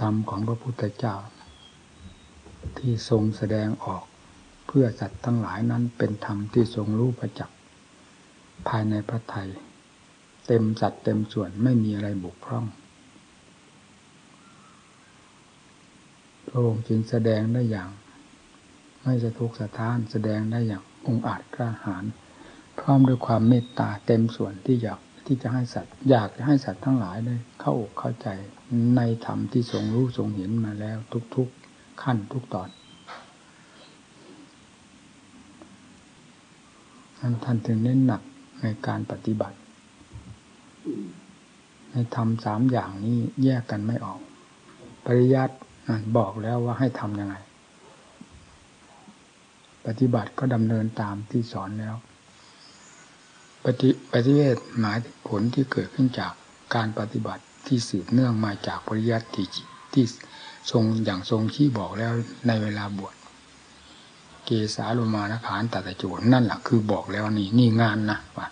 ธรรมของพระพุทธเจ้า ที่ทรงแสดงออกเพื่อสัตว์ทั้งหลายนั้นเป็นธรรมที่ทรงรู้ประจักษ์ภายในพระไทย เต็มจัดเต็มส่วนไม่มีอะไรบุกพร่องพระองค์จึงแสดงได้อย่าง ไม่สะทุกสะท้านแสดงได้อย่างองอาจกล้าหาญพร้อมด้วยความเมตตาเต็มส่วนที่อยาก ที่จะให้สัตว์ อยากจะให้สัตว์ทั้งหลายได้เข้าอกเข้าใจในธรรมที่ทรงรู้ทรงเห็นมาแล้ว ทุกๆขั้นทุกตอนท่านถึงเน้นหนักในการปฏิบัติ ในธรรมสามอย่างนี้แยกกันไม่ออก ปริยัติบอกแล้วว่าให้ทำยังไง ปฏิบัติก็ดำเนินตามที่สอนแล้ว ปฏิปฏิเวทหมายผลที่เกิดขึ้นจากการปฏิบัติที่สืบเนื่องมาจากปริยัติที่ทรงอย่างทรงที่บอกแล้วในเวลาบวชเกสาลมานขานตัตโจนนั่นแหละคือบอกแล้วนี่นี่งานนะว่า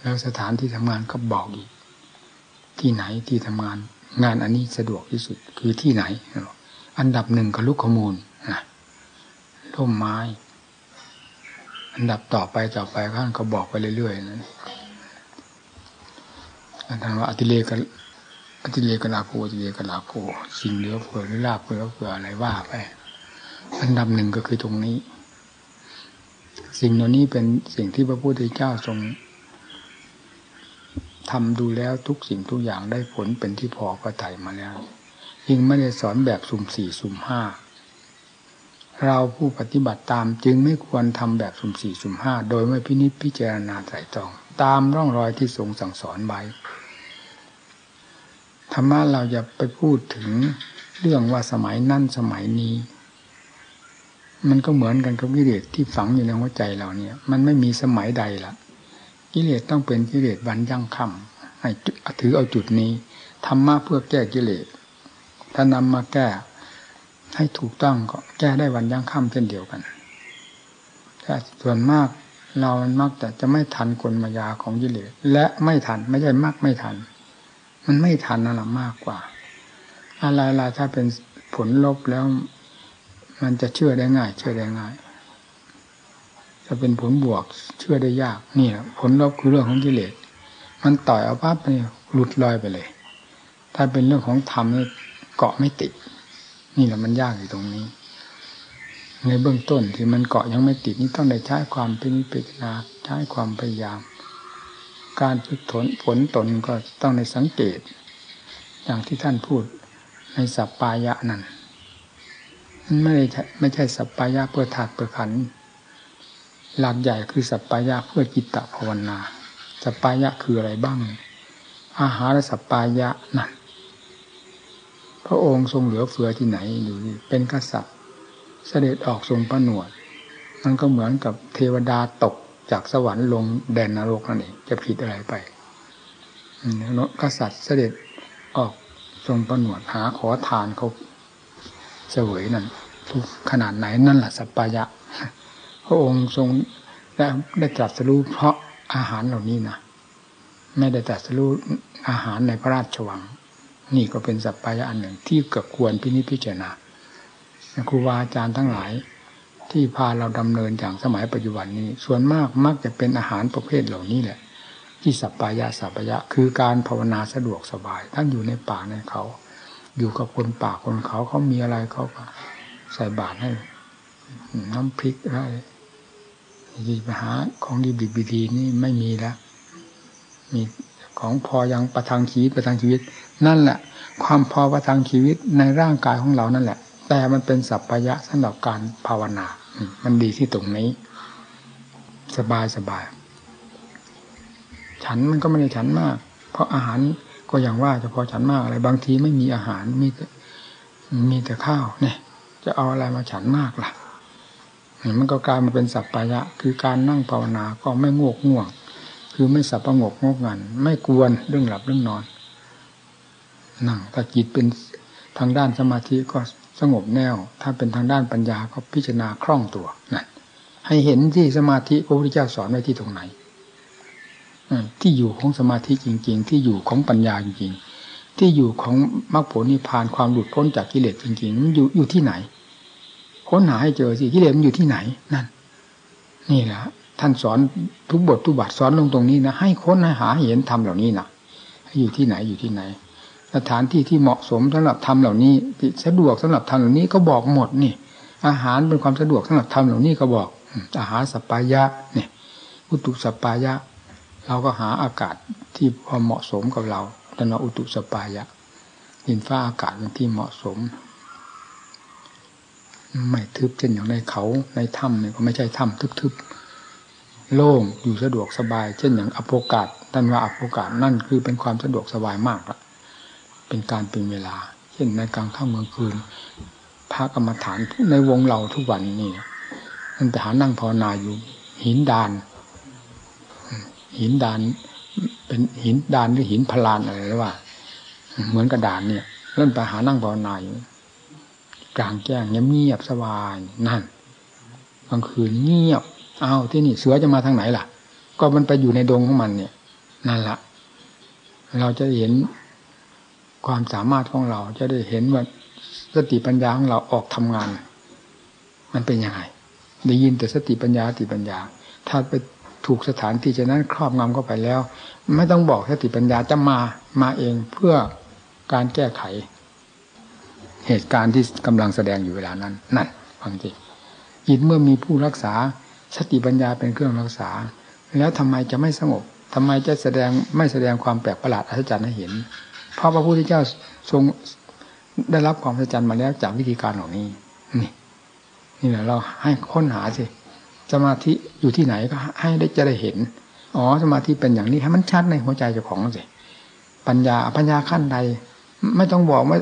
แล้วสถานที่ทำงานก็บอกอีก ที่ไหนที่ทำงาน งานอันนี้สะดวกที่สุดคือที่ไหน อันดับหนึ่งก็ลูกขมูลนะร่มไม้ อันดับต่อไปต่อไปข้างก็บอกไปเรื่อยๆนะอันนั้นว่าอติเลกอติเลกลาโภอติเลกลาโภสิ่งเหลือเฟือหรือลาบเฟือเฟืออะไรว่าไปอันดับหนึ่งก็คือตรงนี้ สิ่งเหล่านี้เป็นสิ่งที่พระพุทธเจ้าทรงทำดูแล้วทุกสิ่งทุกอย่างได้ผลเป็นที่พอพระทัยมาแล้วยิ่งไม่ได้สอนแบบสุ่มสี่สุ่มห้า เราผู้ปฏิบัติตามจึงไม่ควรทำแบบสุ่มสี่สุ่มห้าโดยไม่พินิจพิจารณาใส่ตรอง ตามร่องรอยที่ทรงสั่งสอนไว้ธรรมะเราจะไปพูดถึงเรื่องว่าสมัยนั่นสมัยนี้ มันก็เหมือนกันกับกิเลสที่ฝังอยู่ในหัวใจเราเนี่ย มันไม่มีสมัยใดละกิเลสต้องเป็นกิเลสวันยั่งคำให้ถือเอาจุดนี้ธรรมะเพื่อแก้กิเลสถ้านำมาแก้ ให้ถูกต้องก็แก้ได้วันยั่งค่ำเช่นเดียวกันแต่ส่วนมากเรามักแต่จะไม่ทันกลมายาของกิเลสและไม่ทันไม่ใช่มากไม่ทัน มันไม่ทันนั่นแหละมากกว่า อะไรๆถ้าเป็นผลลบแล้ว มันจะเชื่อได้ง่าย เชื่อได้ง่าย จะเป็นผลบวกเชื่อได้ยากนี่แหละผลลบคือเรื่องของกิเลสมันต่อยเอาปั๊บนี่หลุดลอยไปเลย ถ้าเป็นเรื่องของธรรมนี่เกาะไม่ติด นี่แหละมันยากอยู่ตรงนี้ ในเบื้องต้นที่มันเกาะยังไม่ติดนี่ต้องได้ใช้ความเป็นนิพพาใช้ความพยายาม การฝึกฝนผลตนก็ต้องในสังเกต อย่างที่ท่านพูดในสัปปายะนั่นไม่ได้ไม่ใช่สัปปายะเพื่อถาดเพื่อขันหลักใหญ่คือสัปปายะเพื่อจิตตภาวนา สัปปายะคืออะไรบ้าง อาหารสัปปายะนั่น พระองค์ทรงเหลือเฟือที่ไหนอยู่เป็นกษัตริย์ เสด็จออกทรงประหนวดมันก็เหมือนกับเทวดาตกจากสวรรค์ลงแดนนรกนั่นเองจะผิดอะไรไปกษัตริย์เสด็จออกทรงประหนวดหาขอทานเขาเสวยนั่นทุกขนาดไหนนั่นแหละสัปปายะ พระองค์ทรงได้ได้ตรัสรู้เพราะอาหารเหล่านี้นะไม่ได้ตรัสรู้อาหารในพระราชวัง นี่ก็เป็นสัพพายะอันหนึ่งที่เกิดควรพินิจพิจารณาครูบาอาจารย์ทั้งหลาย ที่พาเราดำเนินอย่างสมัยปัจจุบันนี้ ส่วนมากมักจะเป็นอาหารประเภทเหล่านี้แหละ ที่สัพพายะสัพพายะ คือการภาวนาสะดวกสบายท่านอยู่ในป่าในเขา อยู่กับคนป่าคนเขาเขามีอะไรเขาก็ใส่บาตรให้ น้ำพริกอะไรที่ไปหาของดีดีดีนี่ไม่มีแล้ว มีของพอยังประทังชีวิตประทังชีวิต นั่นแหละ ความพอประทังชีวิตในร่างกายของเรานั่นแหละ แต่มันเป็นสัพพยะสำหรับการภาวนา มันดีที่ตรงนี้ สบายสบาย ฉันมันก็ไม่ได้ฉันมาก เพราะอาหารก็อย่างว่าจะพอฉันมากอะไร บางทีไม่มีอาหารมีแต่มีแต่ข้าวเนี่ย จะเอาอะไรมาฉันมากล่ะมันก็กลายมาเป็นสัพพยะ คือการนั่งภาวนาก็ไม่งวกง่วง คือไม่สับประงกงกงัน ไม่กวนเรื่องหลับเรื่องนอน นั่งถ้าจิตเป็นทางด้านสมาธิก็สงบแนวถ้าเป็นทางด้านปัญญาก็พิจารณาคล่องตัวนั่นให้เห็นที่สมาธิพระพุทธเจ้าสอนไว้ที่ตรงไหนที่อยู่ของสมาธิจริง ๆ ที่อยู่ของปัญญาจริงๆ ที่อยู่ของมรรคผลนิพพานความหลุดพ้นจากกิเลสจริงๆ อยู่อยู่ที่ไหนค้นหาให้เจอสิกิเลสมันอยู่ที่ไหนนั่น นี่แหละท่านสอนทุกบททุกบาทสอนลงตรงนี้นะให้ค้นให้หาเห็นธรรมเหล่านี้นะอยู่ที่ไหนอยู่ที่ไหน สถานที่ที่เหมาะสมสำหรับทำเหล่านี้สะดวกสำหรับทำเหล่านี้ก็บอกหมดนี่ อาหารเป็นความสะดวกสำหรับทำเหล่านี้ก็บอก อาหารสปายะเนี่ยอุตุสปายะ เราก็หาอากาศที่พอเหมาะสมกับเราตนอุตุสปปายะดินฟ้าอากาศเป็นที่เหมาะสม ไม่ทึบเช่นอย่างในเขาในถ้ำเนี่ยก็ไม่ใช่ถ้ำทึบๆโล่งอยู่สะดวกสบาย เช่นอย่างอโปกาศท่านว่าอโปกาศนั่นคือเป็นความสะดวกสบายมากละ เป็นการเป็นเวลา เช่นในกลางค่ำกลางคืนพระกรรมฐานในวงเราทุกวันนี่มันไปหานั่งภาวนาอยู่หินดาน หินดาน เป็นหินดานหรือหินพลานอะไรหรือว่า เหมือนกระดานเนี่ยเล่นไปหานั่งภาวนาอยู่กลางแจ้งเงียบสบายนั่นกลางคืนเงียบอ้าวที่นี่เสือจะมาทางไหนล่ะ ก็มันไปอยู่ในดงของมันเนี่ย นั่นละเราจะเห็น ความสามารถของเราจะได้เห็นว่าสติปัญญาของเราออกทำงาน มันเป็นยังไงได้ยินแต่สติปัญญาสติปัญญา ถ้าไปถูกสถานที่จะนั้นครอบงำเข้าไปแล้ว ไม่ต้องบอกสติปัญญาจะมามาเองเพื่อการแก้ไข เหตุการณ์ที่กำลังแสดงอยู่เวลานั้นนั่นฟังจริงจิตเมื่อมีผู้รักษาสติปัญญาเป็นเครื่องรักษา แล้วทำไมจะไม่สงบทำไมจะแสดงไม่แสดงความแปลกประหลาดอัศจรรย์ให้เห็น เพราะพระพุทธเจ้าทรงได้รับความอัศจรรย์มาแล้วจากวิธีการเหล่านี้ นี่ นี่แหละเราให้ค้นหาสิสมาธิอยู่ที่ไหนก็ให้ได้จะได้เห็น อ๋อสมาธิเป็นอย่างนี้ให้มันชัดในหัวใจเจ้าของสิปัญญาปัญญาขั้นใด ไม่ต้องบอกไม่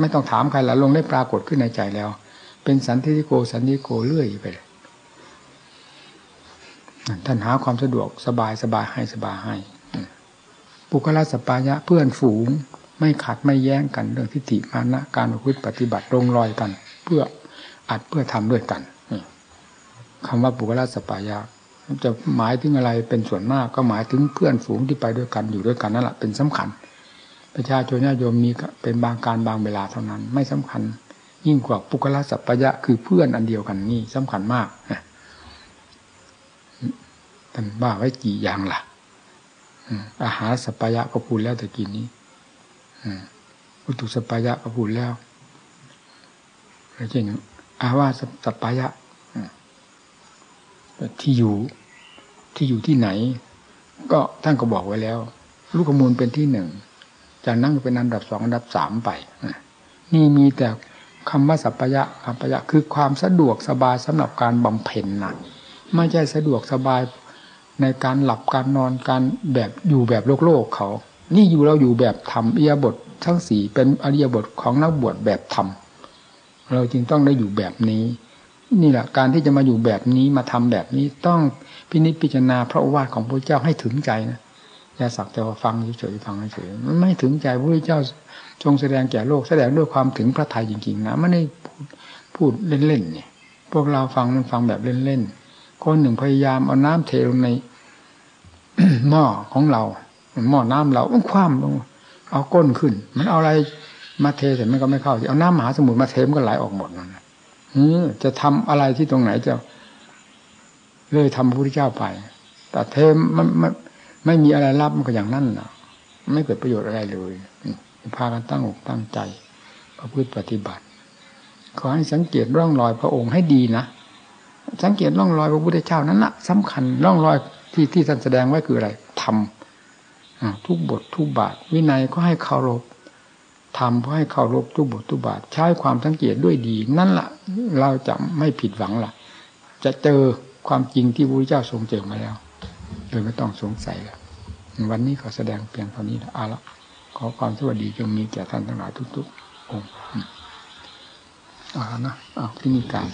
ไม่ต้องถามใครละลงได้ปรากฏขึ้นในใจแล้ว เป็นสันติโกสันติโกเรื่อยไปเลยท่านหาความสะดวกสบายสบายให้สบายให้ ปุคละสปายะเพื่อนฝูง ไม่ขัดไม่แย้งกันเรื่องทิฏฐิมานะการประพฤติปฏิบัติลงรอยกัน เพื่ออัดเพื่อทำด้วยกันคำว่าปุคละสปายะจะหมายถึงอะไรเป็นส่วนมากก็หมายถึงเพื่อนฝูงที่ไปด้วยกันอยู่ด้วยกันนั่นแหละเป็นสำคัญ ประชาชนญาติโยมมีเป็นบางการบางเวลาเท่านั้น ไม่สำคัญ ยิ่งกว่าปุคละสัพยะคือเพื่อนอันเดียวกันนี่สำคัญมากนะท่านว่าไว้กี่อย่างล่ะ อาหารสัพยะก็พูดแล้วแต่กินนี้อุตุสัพยะก็พูดแล้วเช่นอาวาสัพยะที่อยู่ที่อยู่ที่ไหน ก็ท่านก็บอกไว้แล้ว ลูกขมูลเป็นที่หนึ่งจากนั้นเป็นอันดับสองอันดับสามไปนี่มีแต่คำว่าสัพยะสัพยะคือความสะดวกสบายสำหรับการบำเพ็ญนะไม่ใช่สะดวกสบาย ในการหลับการนอนการแบบอยู่แบบโลกโลกเขา นี่อยู่เราอยู่แบบธรรมเอียบททั้งสี่เป็นอริยบทของนักบวชแบบธรรมเราจึงต้องได้อยู่แบบนี้ นี่แหละการที่จะมาอยู่แบบนี้มาทำแบบนี้ต้องพินิจพิจารณาพระวาทของพระเจ้าให้ถึงใจนะอย่าสักแต่ว่าฟังเฉยๆฟังเฉยๆมันไม่ถึงใจพระเจ้าทรงแสดงแก่โลกแสดงด้วยความถึงพระทัยจริงๆนะไม่ได้พูดเล่นๆเนี่ยพวกเราฟังมันฟังแบบเล่นๆคนหนึ่งพยายามเอาน้ำเทลงใน หม้อของเรา หม้อน้ำเราคว่ำลงเอาก้นขึ้น มันเอาอะไรมาเทเสร็จมันก็ไม่เข้าเอาน้ำมหาสมุทรมาเทมันก็ไหลออกหมดนั่นจะทำอะไรที่ตรงไหนจะเลยทำพระพุทธเจ้าไป แต่เทมมันไม่ไม่มีอะไรรับมันก็อย่างนั้นนะไม่เกิดประโยชน์อะไรเลยพากันตั้งอกตั้งใจประพฤติปฏิบัติ ขอให้สังเกตร่องรอยพระองค์ให้ดีนะสังเกตร่องรอยพระพุทธเจ้านั้นละสำคัญร่องรอย ที่ที่ท่านแสดงไว้คืออะไรทำทุกบททุกบาท วินัยก็ให้เคารพทำเพราะให้เคารพทุกบททุกบาท ใช้ความสังเกตด้วยดี นั่นละ่ะ เราจะไม่ผิดหวังละ่ะ จะเจอความจริงที่พระพุทธเจ้าทรงเจอมาแล้วโดยไม่ต้องสงสัยแล้ววันนี้ขอแสดงเพียงเท่านี้ละเอาละขอความสวัสดีจงมีแก่ท่านทั้งหลายทุกๆองค์อ่านะอ้าวที่นี่การ